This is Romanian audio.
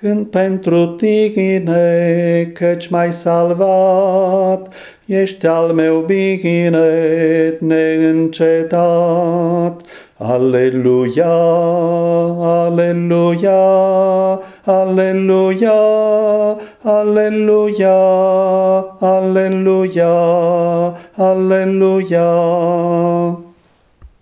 Când pentru tine, căci m-ai salvat, ești al meu bine neîncetat. Aleluia, aleluia, aleluia, aleluia, aleluia, aleluia.